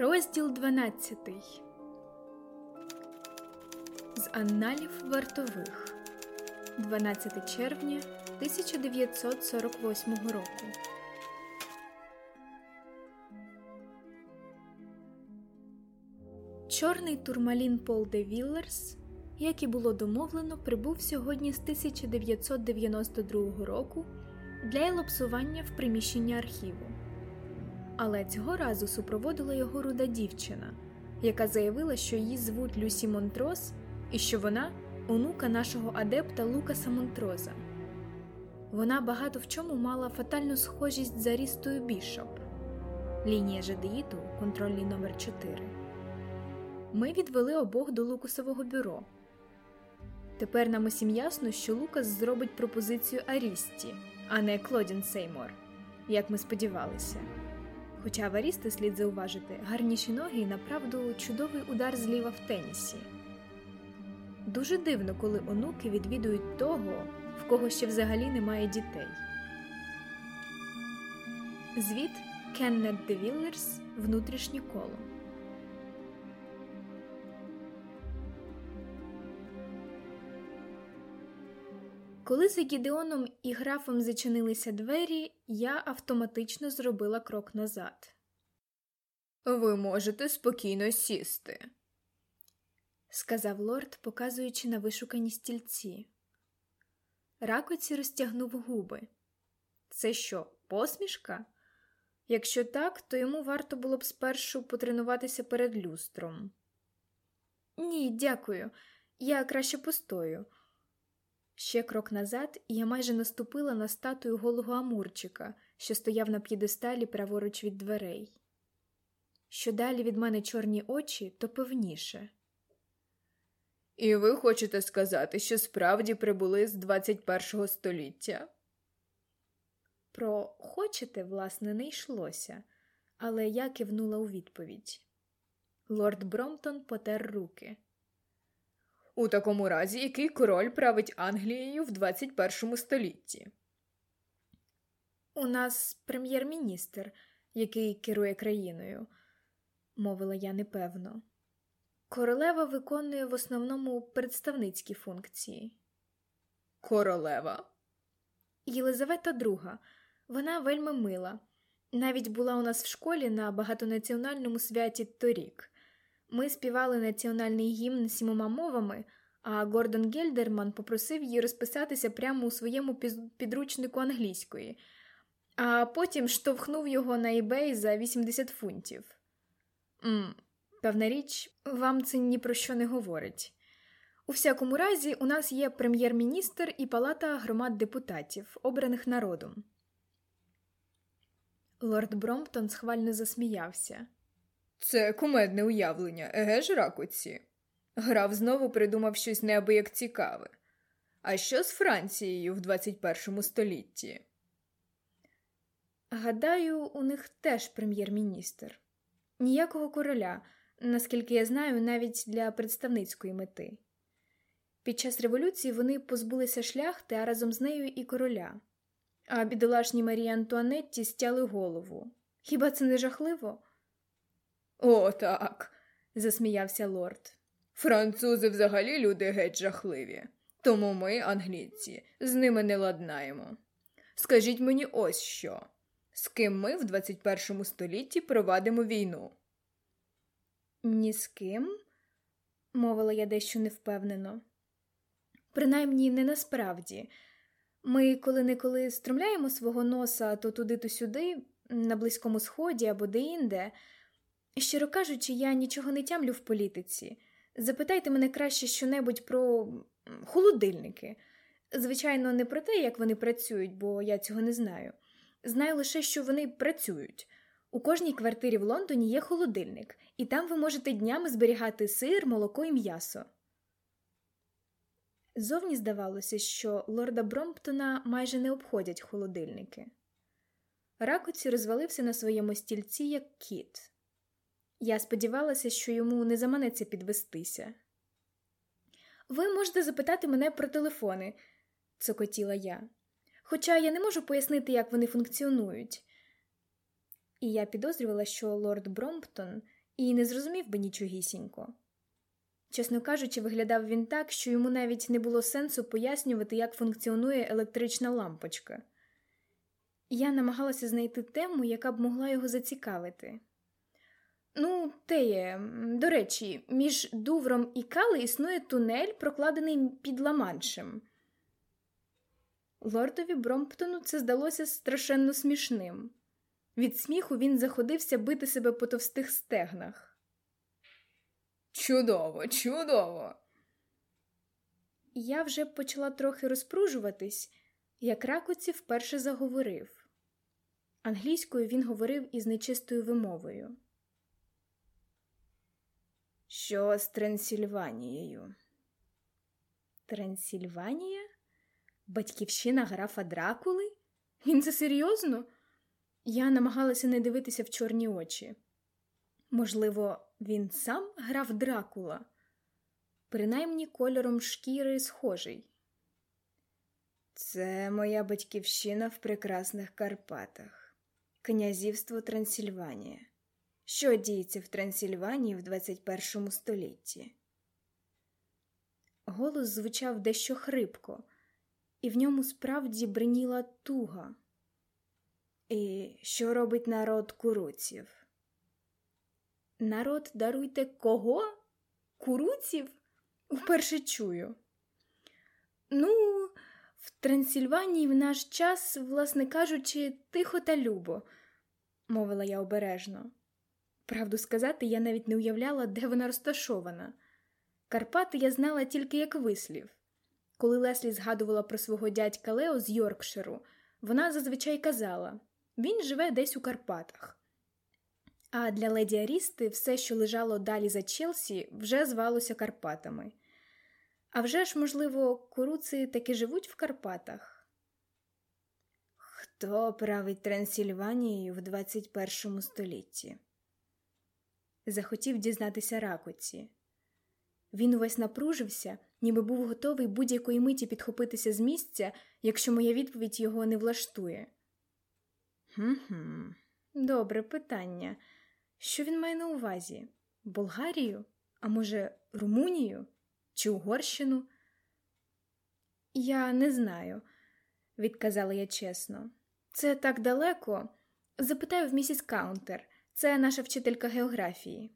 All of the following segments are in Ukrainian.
Розділ 12 З Анналів вартових 12 червня 1948 року. Чорний турмалін Пол де Віллерс, як і було домовлено, прибув сьогодні з 1992 року для елапсування в приміщення архіву. Але цього разу супроводила його руда дівчина, яка заявила, що її звуть Люсі Монтрос і що вона онука нашого адепта Лукаса Монтроза. Вона багато в чому мала фатальну схожість з Арістою Бішоп, лінія жадеїту, контрольний номер 4 Ми відвели обох до Лукасового бюро. Тепер нам усім ясно, що Лукас зробить пропозицію Арісті, а не Клодін Сеймор, як ми сподівалися. Хоча варісти слід зауважити, гарніші ноги і направду чудовий удар зліва в тенісі. Дуже дивно, коли онуки відвідують того, в кого ще взагалі немає дітей. Звіт Кеннет Девіллерс Внутрішнє коло. Коли за Гідеоном і графом зачинилися двері, я автоматично зробила крок назад. Ви можете спокійно сісти, сказав лорд, показуючи на вишукані стільці. Ракоці розтягнув губи. Це що, посмішка? Якщо так, то йому варто було б спершу потренуватися перед люстром. Ні, дякую, я краще постою. Ще крок назад, і я майже наступила на статую голого Амурчика, що стояв на п'єдесталі праворуч від дверей. Що далі від мене чорні очі, то певніше. І ви хочете сказати, що справді прибули з 21 століття? Про хочете, власне, не йшлося, але я кивнула у відповідь. Лорд Бромтон потер руки. У такому разі, який король править Англією в 21 столітті? У нас прем'єр-міністр, який керує країною, мовила я непевно. Королева виконує в основному представницькі функції. Королева? Єлизавета II. Вона вельми мила. Навіть була у нас в школі на багатонаціональному святі торік. Ми співали національний гімн сімома мовами, а Гордон Гельдерман попросив її розписатися прямо у своєму підручнику англійської, а потім штовхнув його на eBay за 80 фунтів. М, Певна річ, вам це ні про що не говорить. У всякому разі, у нас є прем'єр-міністр і палата громад депутатів, обраних народом. Лорд Бромптон схвально засміявся. Це кумедне уявлення, еге ж, ракуці? Граф знову придумав щось неабияк цікаве. А що з Францією в 21 столітті? Гадаю, у них теж прем'єр-міністр. Ніякого короля, наскільки я знаю, навіть для представницької мети. Під час революції вони позбулися шляхти, а разом з нею і короля. А бідолашній Марії Антуанетті стяли голову. Хіба це не жахливо? О, так, засміявся лорд. Французи взагалі люди геть жахливі, тому ми, англійці, з ними не ладнаємо. Скажіть мені ось що, з ким ми в 21 столітті провадимо війну? Ні з ким, мовила я дещо невпевнено. Принаймні не насправді. Ми коли-неколи стромляємо свого носа то туди, то сюди, на Близькому Сході або де-інде. Щиро кажучи, я нічого не тямлю в політиці. Запитайте мене краще щонебудь про холодильники. Звичайно, не про те, як вони працюють, бо я цього не знаю. Знаю лише, що вони працюють. У кожній квартирі в Лондоні є холодильник, і там ви можете днями зберігати сир, молоко і м'ясо. Зовні здавалося, що лорда Бромптона майже не обходять холодильники. Ракоці розвалився на своєму стільці, як кіт. Я сподівалася, що йому не заманеться підвестися. Ви можете запитати мене про телефони, цокотіла я. Хоча я не можу пояснити, як вони функціонують. І я підозрювала, що лорд Бромптон і не зрозумів би нічогісінько. Чесно кажучи, виглядав він так, що йому навіть не було сенсу пояснювати, як функціонує електрична лампочка. Я намагалася знайти тему, яка б могла його зацікавити. Ну, те є, до речі, між Дувром і Кали існує тунель, прокладений під Ламаншем. Лордові Бромптону це здалося страшенно смішним. Від сміху він заходився бити себе по товстих стегнах. Чудово, чудово. Я вже почала трохи розпружуватись, як Ракоці вперше заговорив. Англійською він говорив із нечистою вимовою. Що з Трансильванією? Трансильванія? Батьківщина графа Дракули? Він це серйозно? Я намагалася не дивитися в чорні очі. Можливо, він сам граф Дракула, принаймні кольором шкіри схожий. Це моя батьківщина в прекрасних Карпатах, князівство Трансильванія. Що діється в Трансильванії в 21 столітті? Голос звучав дещо хрипко, і в ньому справді бриніла туга. І що робить народ куруців? Народ даруйте кого? Куруців? Вперше чую. Ну, в Трансильванії в наш час, власне кажучи, тихо та любо, мовила я обережно. Правду сказати, я навіть не уявляла, де вона розташована. Карпати я знала тільки як вислів. Коли Леслі згадувала про свого дядька Лео з Йоркширу, вона зазвичай казала він живе десь у Карпатах. А для леді Арісти все, що лежало далі за Челсі, вже звалося Карпатами. А вже ж, можливо, куруци таки живуть в Карпатах. Хто править Трансильванією в 21 столітті? Захотів дізнатися Ракоці. Він увесь напружився, ніби був готовий будь-якої миті підхопитися з місця, якщо моя відповідь його не влаштує. Хм-хм, добре питання. Що він має на увазі? Болгарію? А може, Румунію чи Угорщину? Я не знаю, відказала я чесно. Це так далеко. Запитаю в місіс Каунтер, це наша вчителька географії.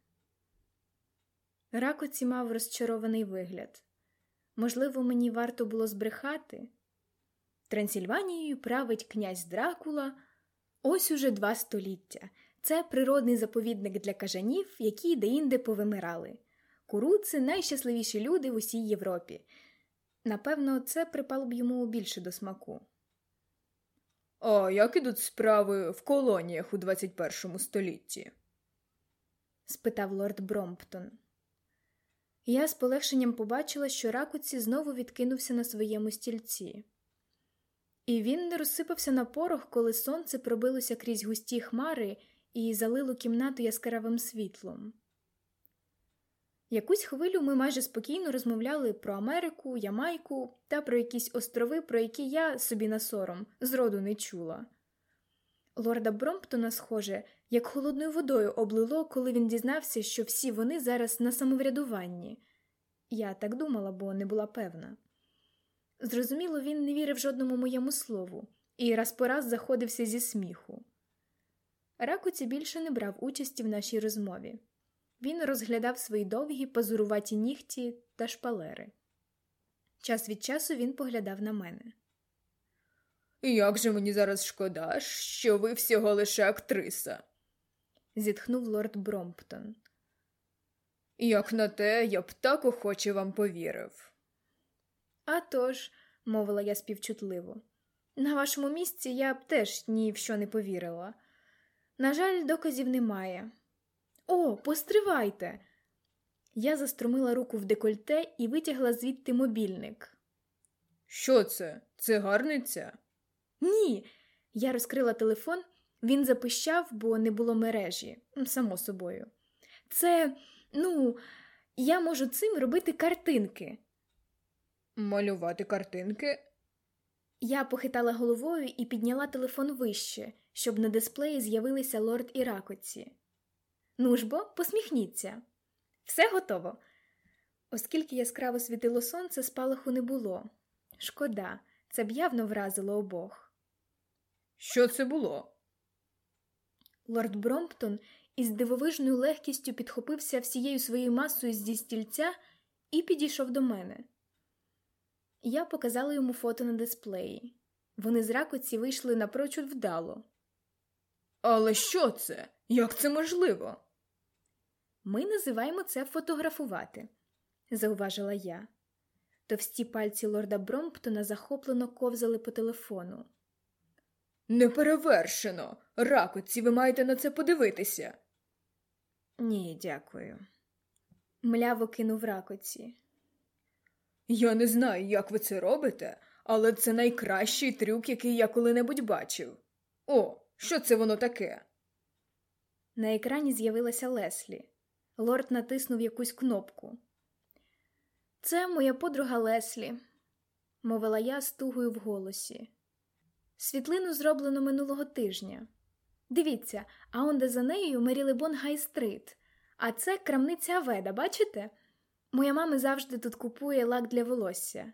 Ракоці мав розчарований вигляд. Можливо, мені варто було збрехати. Трансильванією править князь Дракула ось уже два століття. Це природний заповідник для кажанів, які деінде повимирали. Куруци найщасливіші люди в усій Європі. Напевно, це припало б йому більше до смаку. А як ідуть справи в колоніях у 21 столітті? спитав лорд Бромптон. Я з полегшенням побачила, що ракуці знову відкинувся на своєму стільці. І він не розсипався на порох, коли сонце пробилося крізь густі хмари і залило кімнату яскравим світлом. Якусь хвилю ми майже спокійно розмовляли про Америку, Ямайку та про якісь острови, про які я собі на сором зроду не чула. Лорда Бромптона, схоже, як холодною водою облило, коли він дізнався, що всі вони зараз на самоврядуванні. Я так думала, бо не була певна. Зрозуміло, він не вірив жодному моєму слову і раз по раз заходився зі сміху. Ракуці більше не брав участі в нашій розмові. Він розглядав свої довгі пазуруваті нігті та шпалери. Час від часу він поглядав на мене. Як же мені зараз шкода, що ви всього лише актриса, зітхнув лорд Бромптон. Як на те, я б так охоче вам повірив. «А тож», – мовила я співчутливо, на вашому місці я б теж ні в що не повірила. На жаль, доказів немає. О, постривайте. Я заструмила руку в декольте і витягла звідти мобільник. Що це? Це гарниця? Ні. Я розкрила телефон, він запищав, бо не було мережі, само собою. Це, ну, я можу цим робити картинки. Малювати картинки? Я похитала головою і підняла телефон вище, щоб на дисплеї з'явилися лорд і ракоці. Ну ж бо, посміхніться. Все готово. Оскільки яскраво світило сонце, спалаху не було. Шкода, це б явно вразило обох. Що це було? Лорд Бромптон із дивовижною легкістю підхопився всією своєю масою зі стільця і підійшов до мене. Я показала йому фото на дисплеї. Вони з ракоці вийшли напрочуд вдало. Але що це? Як це можливо? Ми називаємо це фотографувати, зауважила я. Товсті пальці лорда Бромптона захоплено ковзали по телефону. Неперевершено. Ракоці, ви маєте на це подивитися. Ні, дякую. Мляво кинув ракоці. Я не знаю, як ви це робите, але це найкращий трюк, який я коли-небудь бачив. О, що це воно таке? На екрані з'явилася Леслі. Лорд натиснув якусь кнопку. Це моя подруга Леслі, мовила я з тугою в голосі. Світлину зроблено минулого тижня. Дивіться, а онде за нею Мерілебон Гай-стрит. А це крамниця Аведа, бачите? Моя мама завжди тут купує лак для волосся.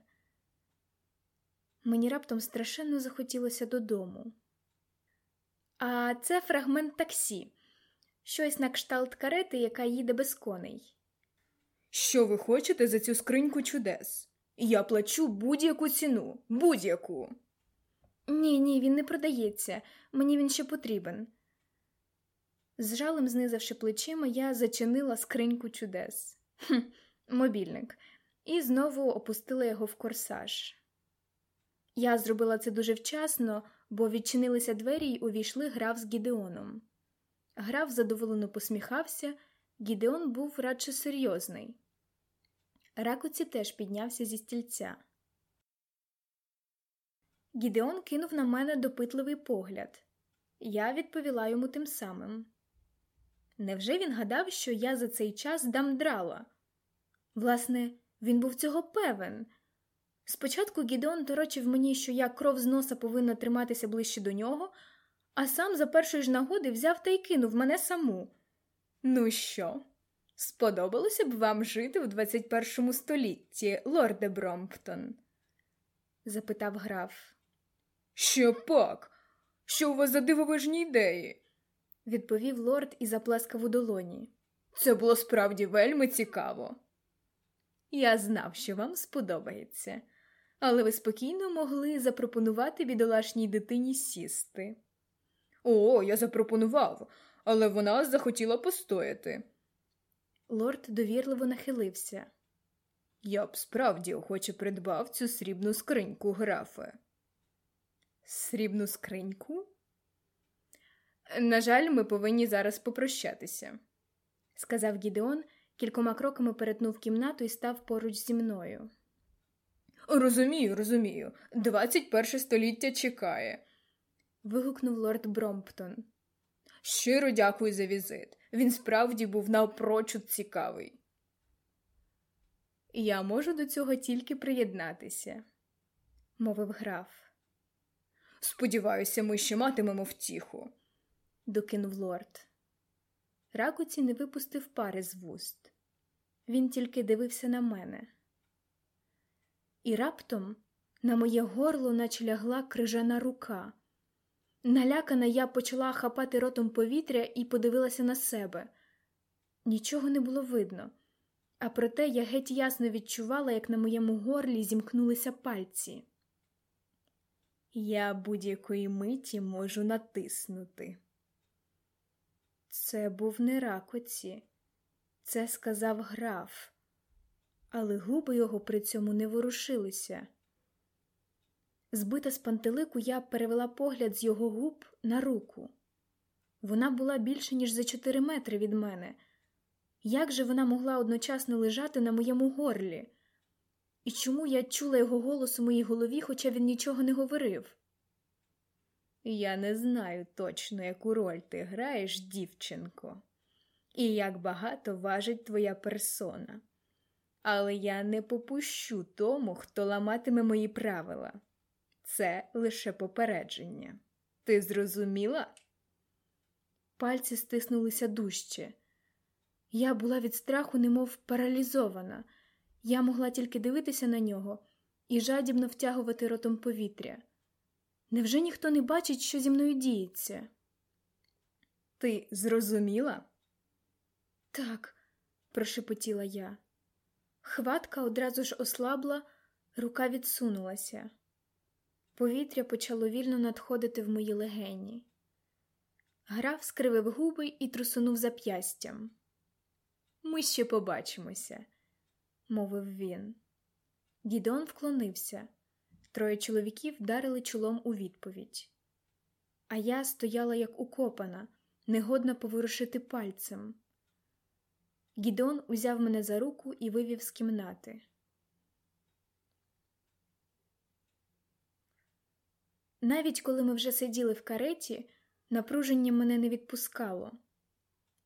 Мені раптом страшенно захотілося додому. А це фрагмент таксі, щось на кшталт карети, яка їде без коней. Що ви хочете за цю скриньку чудес? Я плачу будь-яку ціну, будь-яку. Ні, ні, він не продається, мені він ще потрібен. З жалем знизавши плечима, я зачинила скриньку чудес. Хм, Мобільник, і знову опустила його в корсаж. Я зробила це дуже вчасно, бо відчинилися двері й увійшли граф з Гідеоном. Граф задоволено посміхався, Гідеон був радше серйозний. Ракуці теж піднявся зі стільця. Гідеон кинув на мене допитливий погляд. Я відповіла йому тим самим. Невже він гадав, що я за цей час дам драла? Власне, він був цього певен. Спочатку Гідеон торочив мені, що я кров з носа повинна триматися ближче до нього, а сам за першої ж нагоди взяв та й кинув мене саму. Ну що, сподобалося б вам жити в 21 столітті, лорде Бромптон? запитав граф. Що пак? Що у вас за дивовижні ідеї? відповів лорд і заплескав у долоні. Це було справді вельми цікаво. Я знав, що вам сподобається, але ви спокійно могли запропонувати бідолашній дитині сісти. О, я запропонував, але вона захотіла постояти. Лорд довірливо нахилився. Я б справді охоче придбав цю срібну скриньку, графе. Срібну скриньку? На жаль, ми повинні зараз попрощатися, сказав Гідеон, кількома кроками перетнув кімнату і став поруч зі мною. Розумію, розумію, двадцять перше століття чекає. Вигукнув лорд Бромптон. Щиро дякую за візит. Він справді був напрочуд цікавий. Я можу до цього тільки приєднатися, мовив граф. Сподіваюся, ми ще матимемо втіху, докинув лорд. Ракуці не випустив пари з вуст. Він тільки дивився на мене. І раптом на моє горло наче лягла крижана рука. Налякана, я почала хапати ротом повітря і подивилася на себе. Нічого не було видно, а проте я геть ясно відчувала, як на моєму горлі зімкнулися пальці. Я будь-якої миті можу натиснути. Це був не ракоці, це сказав граф, але губи його при цьому не ворушилися. Збита з пантелику, я перевела погляд з його губ на руку. Вона була більше, ніж за чотири метри від мене. Як же вона могла одночасно лежати на моєму горлі? І чому я чула його голос у моїй голові, хоча він нічого не говорив? Я не знаю точно, яку роль ти граєш, дівчинко, і як багато важить твоя персона. Але я не попущу тому, хто ламатиме мої правила. Це лише попередження. Ти зрозуміла? Пальці стиснулися дужче. Я була від страху, немов паралізована. Я могла тільки дивитися на нього і жадібно втягувати ротом повітря. Невже ніхто не бачить, що зі мною діється? Ти зрозуміла? Так, прошепотіла я. Хватка одразу ж ослабла, рука відсунулася. Повітря почало вільно надходити в мої легені. Граф скривив губи і трусунув зап'ястям. Ми ще побачимося, мовив він. Гідеон вклонився. Троє чоловіків вдарили чолом у відповідь. А я стояла як укопана, негодна поворушити пальцем. Гідеон узяв мене за руку і вивів з кімнати. Навіть коли ми вже сиділи в кареті, напруження мене не відпускало.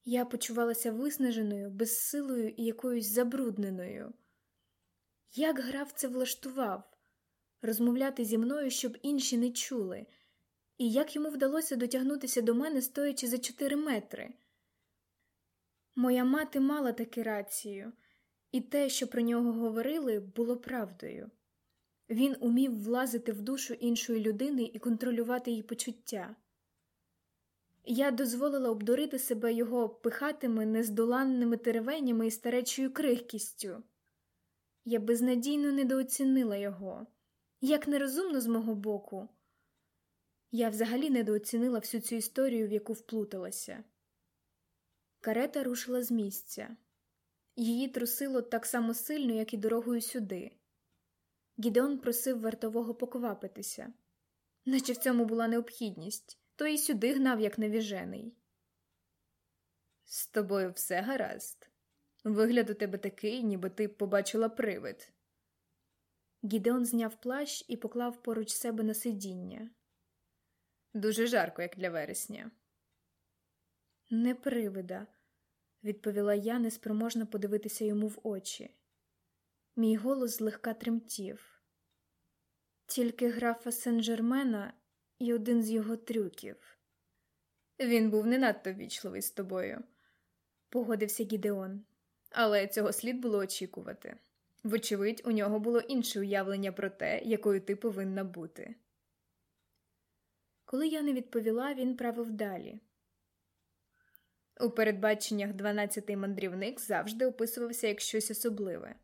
Я почувалася виснаженою, безсилою і якоюсь забрудненою. Як граф це влаштував розмовляти зі мною, щоб інші не чули, і як йому вдалося дотягнутися до мене, стоячи за чотири метри. Моя мати мала таки рацію, і те, що про нього говорили, було правдою. Він умів влазити в душу іншої людини і контролювати її почуття. Я дозволила обдурити себе його пихатими, нездоланними теревенями і старечою крихкістю. Я безнадійно недооцінила його, як нерозумно з мого боку. Я взагалі недооцінила всю цю історію, в яку вплуталася. Карета рушила з місця. Її трусило так само сильно, як і дорогою сюди. Гідеон просив вартового поквапитися, наче в цьому була необхідність, то і сюди гнав, як невіжений. З тобою все гаразд. Вигляд у тебе такий, ніби ти побачила привид. Гідеон зняв плащ і поклав поруч себе на сидіння. Дуже жарко, як для вересня. Не привида, відповіла я, неспроможна подивитися йому в очі. Мій голос злегка тремтів. Тільки графа Сен-Жермена і один з його трюків. Він був не надто вічливий з тобою, погодився Гідеон. Але цього слід було очікувати. Вочевидь, у нього було інше уявлення про те, якою ти повинна бути. Коли я не відповіла, він правив далі. У передбаченнях дванадцятий мандрівник завжди описувався як щось особливе,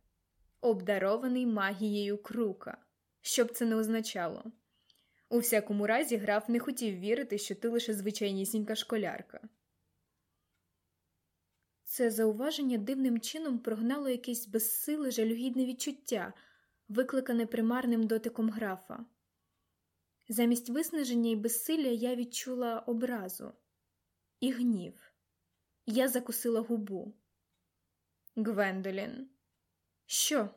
обдарований магією крука, що б це не означало. У всякому разі, граф не хотів вірити, що ти лише звичайнісінька школярка. Це зауваження дивним чином прогнало якесь безсиле жалюгідне відчуття, викликане примарним дотиком графа. Замість виснаження і безсилля я відчула образу і гнів. Я закусила губу. Гвендолін, що?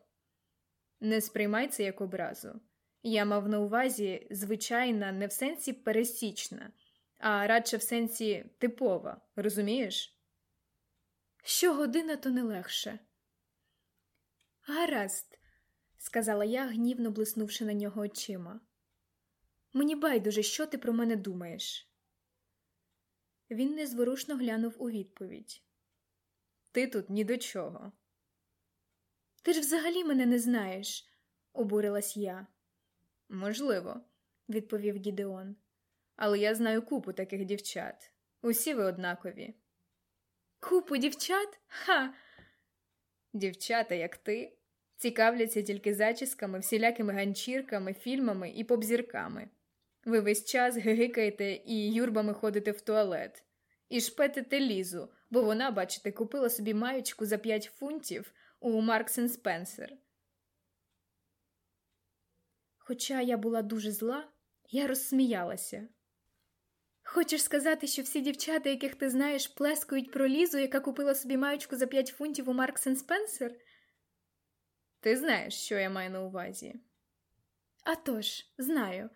Не сприймай це як образу. Я мав на увазі звичайна, не в сенсі пересічна, а радше в сенсі типова, розумієш? Щогодина то не легше. Гаразд, сказала я, гнівно блиснувши на нього очима. Мені байдуже, що ти про мене думаєш. Він незворушно глянув у відповідь. Ти тут ні до чого. Ти ж взагалі мене не знаєш, обурилась я. Можливо, відповів Гідеон. Але я знаю купу таких дівчат. Усі ви однакові. Купу дівчат? Ха. Дівчата, як ти, цікавляться тільки зачісками, всілякими ганчірками, фільмами і попзірками. Ви весь час гигикаєте і юрбами ходите в туалет, і шпетите лізу, бо вона, бачите, купила собі маючку за п'ять фунтів у Маркс Спенсер. Хоча я була дуже зла, я розсміялася. Хочеш сказати, що всі дівчата, яких ти знаєш, плескають про лізу, яка купила собі маючку за п'ять фунтів у Маркс Спенсер? Ти знаєш, що я маю на увазі? «А тож, знаю.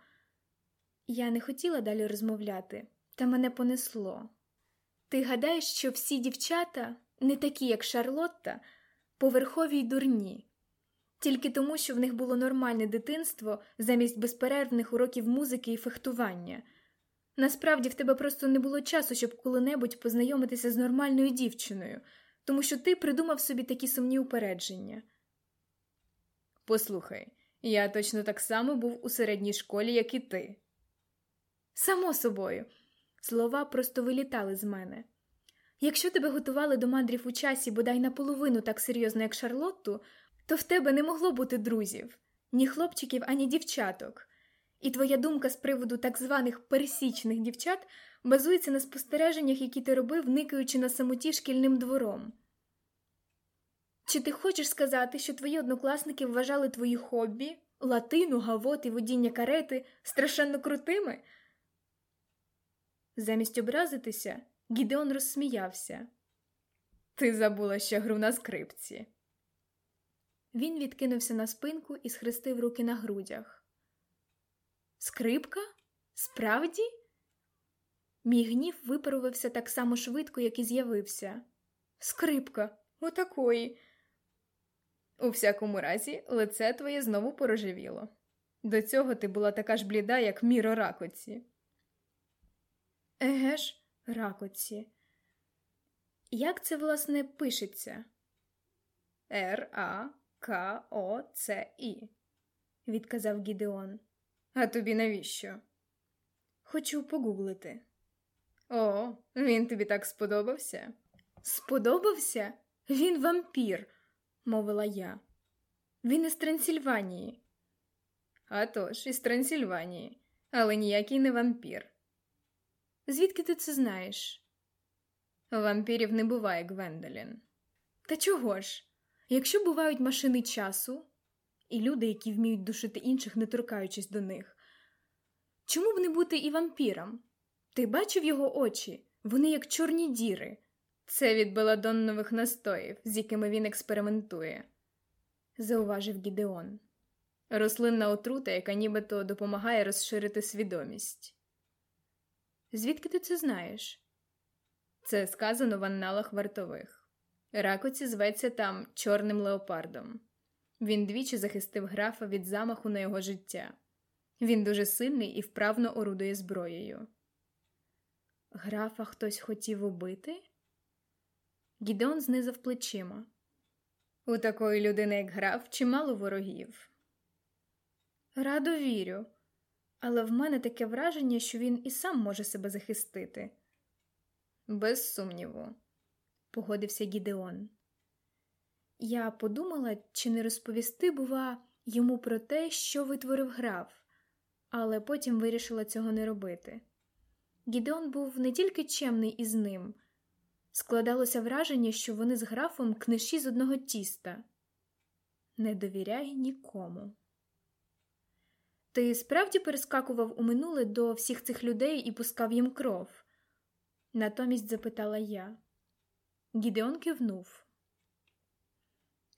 Я не хотіла далі розмовляти, та мене понесло. Ти гадаєш, що всі дівчата, не такі, як Шарлотта, поверхові й дурні, тільки тому, що в них було нормальне дитинство замість безперервних уроків музики і фехтування. Насправді в тебе просто не було часу, щоб коли-небудь познайомитися з нормальною дівчиною, тому що ти придумав собі такі сумні упередження. Послухай, я точно так само був у середній школі, як і ти. Само собою, слова просто вилітали з мене. Якщо тебе готували до мандрів у часі бодай наполовину так серйозно, як Шарлотту, то в тебе не могло бути друзів, ні хлопчиків, ані дівчаток. І твоя думка з приводу так званих пересічних дівчат базується на спостереженнях, які ти робив, никаючи на самоті шкільним двором. Чи ти хочеш сказати, що твої однокласники вважали твої хобі, латину, гавот і водіння карети страшенно крутими? Замість образитися, Гідеон розсміявся. Ти забула ще гру на скрипці. Він відкинувся на спинку і схрестив руки на грудях. Скрипка? Справді? Мій гнів випарувався так само швидко, як і з'явився. Скрипка, отакої. У всякому разі, лице твоє знову порожевіло. До цього ти була така ж бліда, як міро ракоці. Еге ж, ракоці. Як це, власне, пишеться? Р А К О Ц І, відказав Гідеон. А тобі навіщо? Хочу погуглити. О, він тобі так сподобався? Сподобався? Він вампір, мовила я. Він із Трансильванії. «А тож, із Трансильванії, але ніякий не вампір. Звідки ти це знаєш? Вампірів не буває, Гвендолін. Та чого ж? Якщо бувають машини часу і люди, які вміють душити інших, не торкаючись до них, чому б не бути і вампіром? Ти бачив його очі? Вони як чорні діри. Це від беладоннових настоїв, з якими він експериментує, зауважив Гідеон. Рослинна отрута, яка нібито допомагає розширити свідомість. Звідки ти це знаєш? Це сказано в анналах вартових. Ракоці зветься там чорним леопардом. Він двічі захистив графа від замаху на його життя. Він дуже сильний і вправно орудує зброєю. Графа хтось хотів убити? Гідеон знизав плечима. У такої людини, як граф, чимало ворогів. Радо вірю, але в мене таке враження, що він і сам може себе захистити. Без сумніву, погодився Гідеон. Я подумала, чи не розповісти, бува, йому про те, що витворив граф, але потім вирішила цього не робити. Гідеон був не тільки чемний із ним, складалося враження, що вони з графом книжі з одного тіста. Не довіряй нікому. Ти справді перескакував у минуле до всіх цих людей і пускав їм кров? Натомість запитала я. Гідеон кивнув.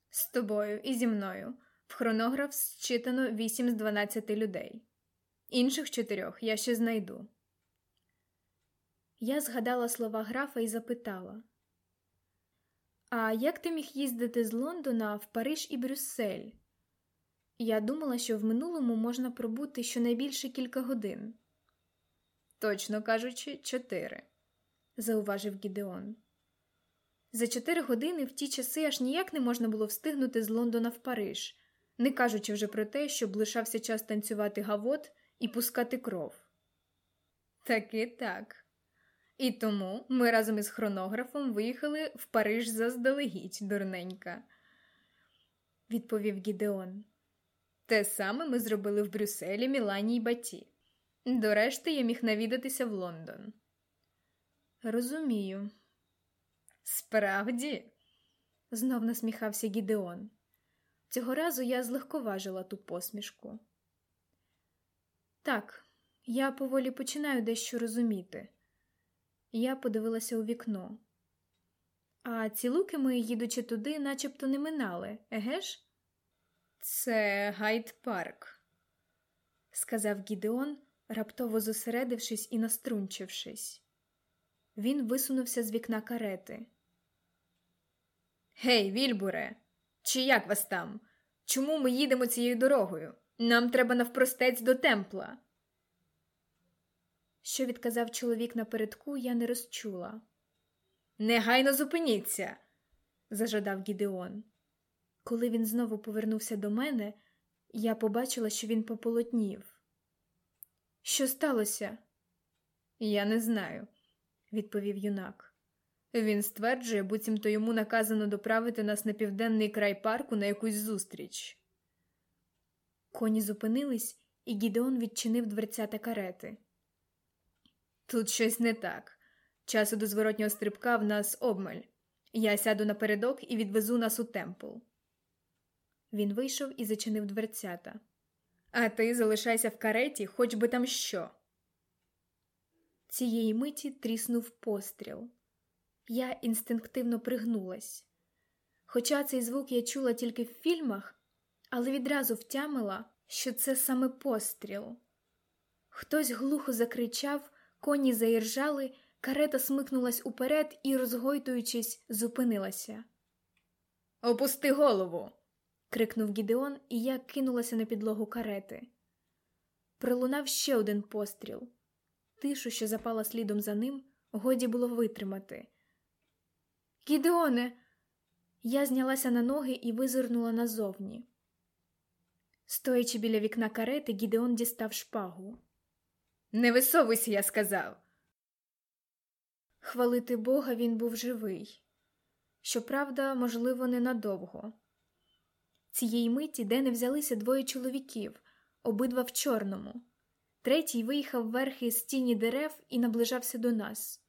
З тобою і зі мною в хронограф зчитано 8 з 12 людей. Інших чотирьох я ще знайду. Я згадала слова графа і запитала: А як ти міг їздити з Лондона в Париж і Брюссель? Я думала, що в минулому можна пробути щонайбільше кілька годин. Точно кажучи, чотири, зауважив Гідеон. За чотири години в ті часи аж ніяк не можна було встигнути з Лондона в Париж, не кажучи вже про те, щоб лишався час танцювати гавот і пускати кров. Таки так. І тому ми разом із хронографом виїхали в Париж заздалегідь, дурненька, відповів Гідеон. Те саме ми зробили в Брюсселі, Мілані й Баті. До решти я міг навідатися в Лондон. Розумію. Справді, знов насміхався Гідеон. Цього разу я злегковажила ту посмішку. Так, я поволі починаю дещо розуміти. Я подивилася у вікно. А ці луки ми, їдучи туди, начебто не минали, еге ж? Це Гайд Парк, сказав Гідеон, раптово зосередившись і наструнчившись. Він висунувся з вікна карети. Гей, Вільбуре, чи як вас там? Чому ми їдемо цією дорогою? Нам треба навпростець до темпла. Що відказав чоловік напередку, я не розчула. Негайно зупиніться, зажадав Гідеон. Коли він знову повернувся до мене, я побачила, що він пополотнів. Що сталося? Я не знаю, відповів юнак. Він стверджує, буцімто йому наказано доправити нас на південний край парку на якусь зустріч. Коні зупинились, і Гідеон відчинив дверцята карети. Тут щось не так. Часу до зворотнього стрибка в нас обмаль. Я сяду напередок і відвезу нас у темпл. Він вийшов і зачинив дверцята. А ти залишайся в кареті, хоч би там що. Цієї миті тріснув постріл. Я інстинктивно пригнулась. Хоча цей звук я чула тільки в фільмах, але відразу втямила, що це саме постріл. Хтось глухо закричав, коні заіржали, карета смикнулась уперед і, розгойдуючись, зупинилася. Опусти голову. Крикнув Гідеон, і я кинулася на підлогу карети. Пролунав ще один постріл. Тишу, що запала слідом за ним, годі було витримати. Гідеоне. Я знялася на ноги і визирнула назовні. Стоячи біля вікна карети, Гідеон дістав шпагу. Не висовуйся, я сказав. Хвалити Бога, він був живий. Щоправда, можливо, ненадовго. Цієї миті, де не взялися двоє чоловіків, обидва в чорному. Третій виїхав верхи з тіні дерев і наближався до нас.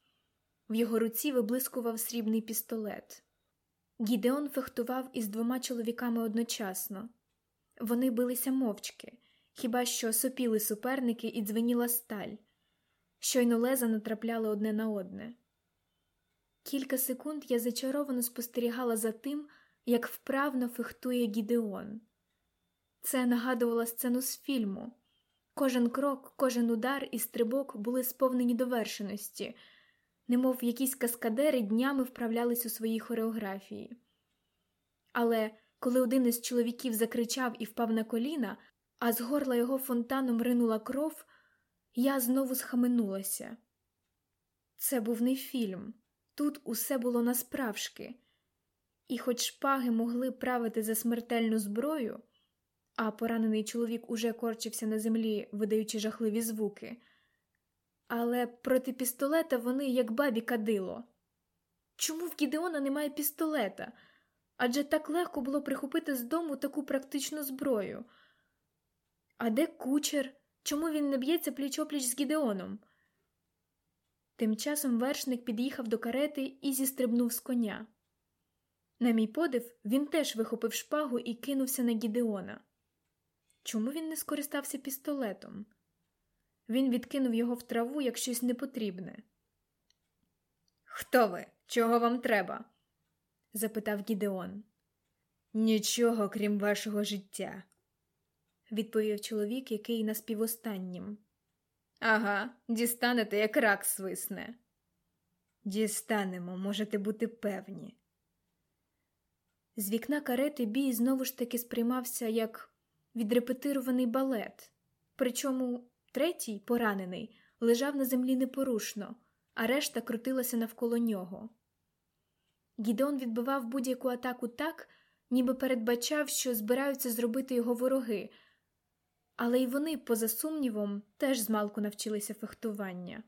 В його руці виблискував срібний пістолет. Гідеон фехтував із двома чоловіками одночасно. Вони билися мовчки, хіба що сопіли суперники і дзвеніла сталь. Щойно леза натрапляли одне на одне. Кілька секунд я зачаровано спостерігала за тим, як вправно фехтує Гідеон. Це нагадувало сцену з фільму. Кожен крок, кожен удар і стрибок були сповнені довершеності, немов якісь каскадери днями вправлялись у своїй хореографії. Але коли один із чоловіків закричав і впав на коліна, а з горла його фонтаном ринула кров, я знову схаменулася. Це був не фільм, тут усе було насправжки, і хоч шпаги могли правити за смертельну зброю, а поранений чоловік уже корчився на землі, видаючи жахливі звуки, але проти пістолета вони як бабі кадило. Чому в Гідеона немає пістолета? Адже так легко було прихопити з дому таку практичну зброю. А де кучер? Чому він не б'ється пліч-опліч з Гідеоном? Тим часом вершник під'їхав до карети і зістрибнув з коня. На мій подив, він теж вихопив шпагу і кинувся на Гідеона. Чому він не скористався пістолетом? Він відкинув його в траву як щось непотрібне. Хто ви? Чого вам треба? запитав Гідеон. Нічого, крім вашого життя, відповів чоловік, який наспівостаннім. Ага, дістанете, як рак свисне. Дістанемо, можете бути певні. З вікна карети бій знову ж таки сприймався як відрепетирований балет, причому третій, поранений, лежав на землі непорушно, а решта крутилася навколо нього. Гідеон відбивав будь-яку атаку так, ніби передбачав, що збираються зробити його вороги, але й вони, поза сумнівом, теж змалку навчилися фехтування.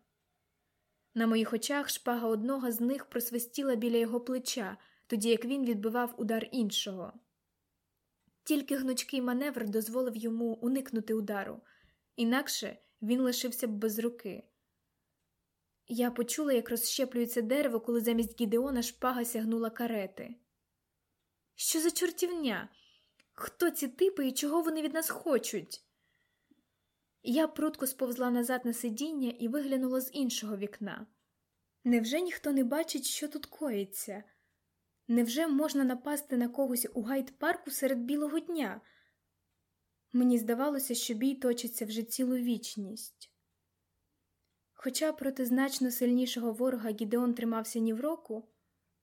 На моїх очах шпага одного з них просвистіла біля його плеча, тоді як він відбивав удар іншого. Тільки гнучкий маневр дозволив йому уникнути удару, інакше він лишився б без руки. Я почула, як розщеплюється дерево, коли замість Гідеона шпага сягнула карети. Що за чортівня? Хто ці типи і чого вони від нас хочуть? Я прутко сповзла назад на сидіння і виглянула з іншого вікна. Невже ніхто не бачить, що тут коїться? Невже можна напасти на когось у гайд-парку серед білого дня? Мені здавалося, що бій точиться вже цілу вічність. Хоча проти значно сильнішого ворога Гідеон тримався ні в року,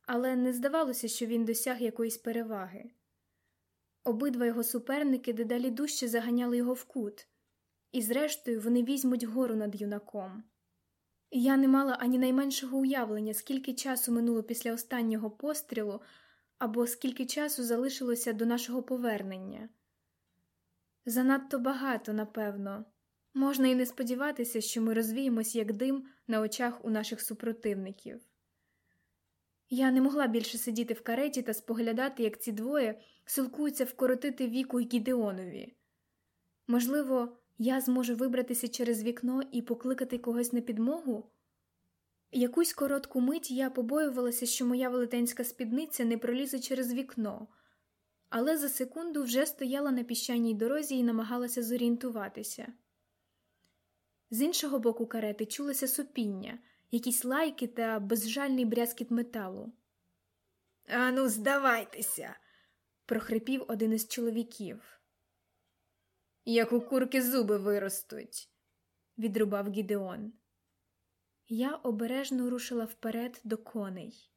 але не здавалося, що він досяг якоїсь переваги. Обидва його суперники дедалі дужче заганяли його в кут, і, зрештою, вони візьмуть гору над юнаком. Я не мала ані найменшого уявлення, скільки часу минуло після останнього пострілу, або скільки часу залишилося до нашого повернення. Занадто багато, напевно. Можна і не сподіватися, що ми розвіємось як дим на очах у наших супротивників. Я не могла більше сидіти в кареті та споглядати, як ці двоє силкуються вкоротити віку Гідеонові. Можливо, я зможу вибратися через вікно і покликати когось на підмогу. Якусь коротку мить я побоювалася, що моя велетенська спідниця не пролізе через вікно, але за секунду вже стояла на піщаній дорозі і намагалася зорієнтуватися. З іншого боку карети чулося сопіння, якісь лайки та безжальний брязкіт металу. Ану, здавайтеся, прохрипів один із чоловіків. Як у курки зуби виростуть, відрубав Гідеон. Я обережно рушила вперед до коней,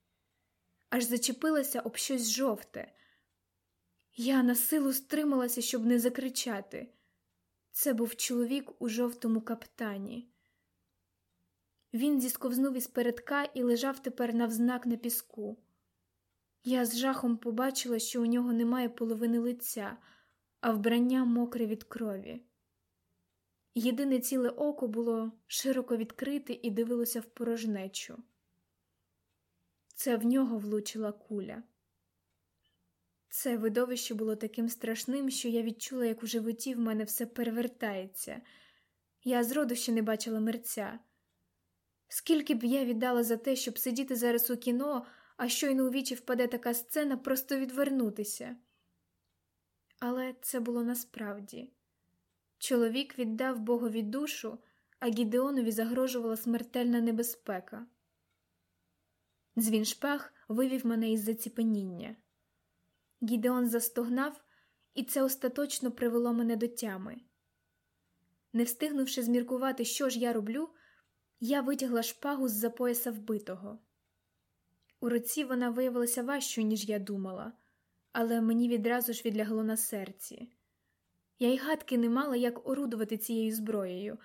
аж зачепилася об щось жовте. Я на силу стрималася, щоб не закричати. Це був чоловік у жовтому каптані. Він зісковзнув із передка і лежав тепер навзнак на піску. Я з жахом побачила, що у нього немає половини лиця, а вбрання мокре від крові. Єдине ціле око було широко відкрите і дивилося в порожнечу. Це в нього влучила куля. Це видовище було таким страшним, що я відчула, як у животі в мене все перевертається. Я зроду ще не бачила мерця. Скільки б я віддала за те, щоб сидіти зараз у кіно, а щойно у вічі впаде така сцена, просто відвернутися. Але це було насправді. Чоловік віддав Богові душу, а Гідеонові загрожувала смертельна небезпека. Дзвін шпаг вивів мене із заціпеніння. Гідеон застогнав, і це остаточно привело мене до тями. Не встигнувши зміркувати, що ж я роблю, я витягла шпагу з за пояса вбитого. У руці вона виявилася важчою, ніж я думала, але мені відразу ж відлягло на серці. Я й гадки не мала, як орудувати цією зброєю,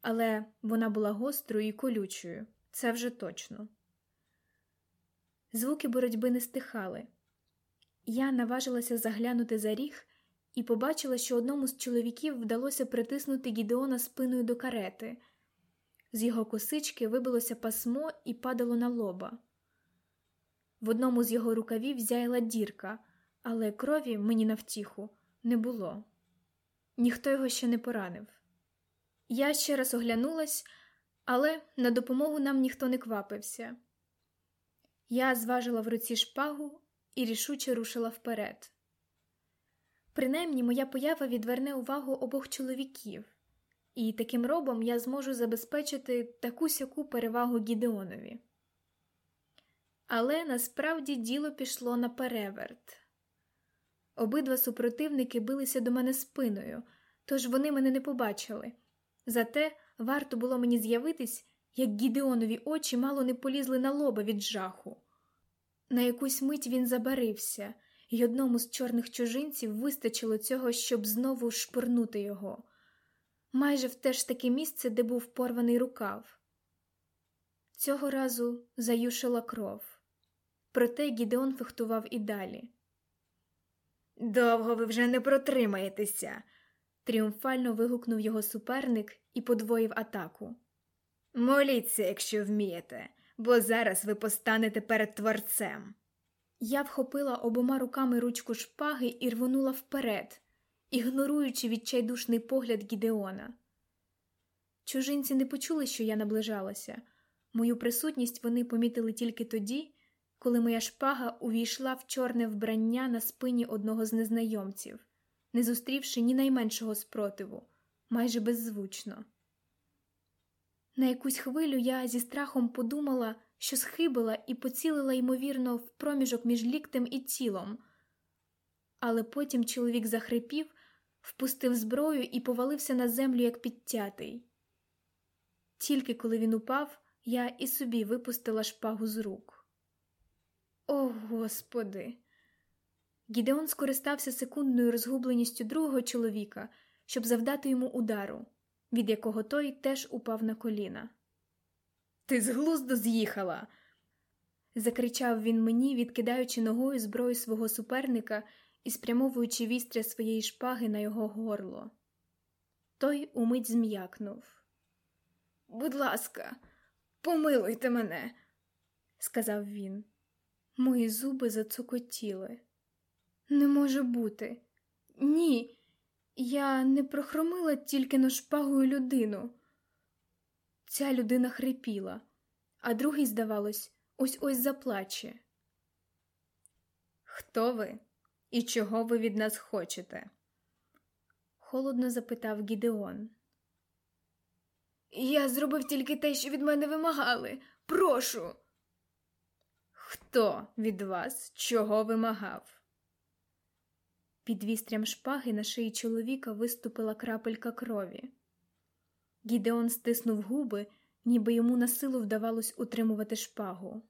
але вона була гострою і колючою, це вже точно. Звуки боротьби не стихали. Я наважилася заглянути за ріг і побачила, що одному з чоловіків вдалося притиснути Гідеона спиною до карети. З його косички вибилося пасмо і падало на лоба. В одному з його рукавів зяяла дірка, але крові мені на втіху не було. Ніхто його ще не поранив. Я ще раз оглянулась, але на допомогу нам ніхто не квапився. Я зважила в руці шпагу і рішуче рушила вперед. Принаймні, моя поява відверне увагу обох чоловіків, і таким робом я зможу забезпечити таку сяку перевагу Гідеонові. Але насправді діло пішло на переверт. Обидва супротивники билися до мене спиною, тож вони мене не побачили. Зате варто було мені з'явитись, як Гідеонові очі мало не полізли на лоба від жаху. На якусь мить він забарився, і одному з чорних чужинців вистачило цього, щоб знову шпурнути його, майже в те ж таке місце, де був порваний рукав. Цього разу заюшила кров, проте Гідеон фехтував і далі. Довго ви вже не протримаєтеся, тріумфально вигукнув його суперник і подвоїв атаку. Моліться, якщо вмієте, бо зараз ви постанете перед творцем. Я вхопила обома руками ручку шпаги і рвонула вперед, ігноруючи відчайдушний погляд Гідеона. Чужинці не почули, що я наближалася. Мою присутність вони помітили тільки тоді, коли моя шпага увійшла в чорне вбрання на спині одного з незнайомців, не зустрівши ні найменшого спротиву, майже беззвучно. На якусь хвилю я зі страхом подумала, що схибила і поцілила, ймовірно, в проміжок між ліктем і тілом. Але потім чоловік захрипів, впустив зброю і повалився на землю, як підтятий. Тільки коли він упав, я і собі випустила шпагу з рук. О, Господи! Гідеон скористався секундною розгубленістю другого чоловіка, щоб завдати йому удару, від якого той теж упав на коліна. Ти з глузду з'їхала. закричав він мені, відкидаючи ногою зброю свого суперника і спрямовуючи вістря своєї шпаги на його горло. Той умить зм'якнув. Будь ласка, помилуйте мене, сказав він. Мої зуби зацокотіли. Не може бути. Ні, я не прохромила тільки на шпагою людину. Ця людина хрипіла, а другий, здавалось, ось ось заплаче. Хто ви і чого ви від нас хочете? холодно запитав Гідеон. Я зробив тільки те, що від мене вимагали. Прошу. Хто від вас чого вимагав? Під вістрям шпаги на шиї чоловіка виступила крапелька крові. Гідеон стиснув губи, ніби йому на силу вдавалось утримувати шпагу.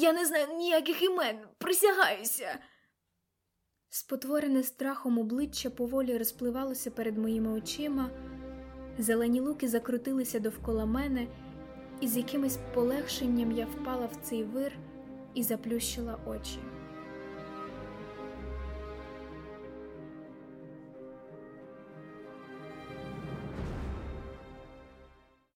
Я не знаю ніяких імен, присягаюся. Спотворене страхом обличчя поволі розпливалося перед моїми очима, зелені луки закрутилися довкола мене, і з якимось полегшенням я впала в цей вир і заплющила очі.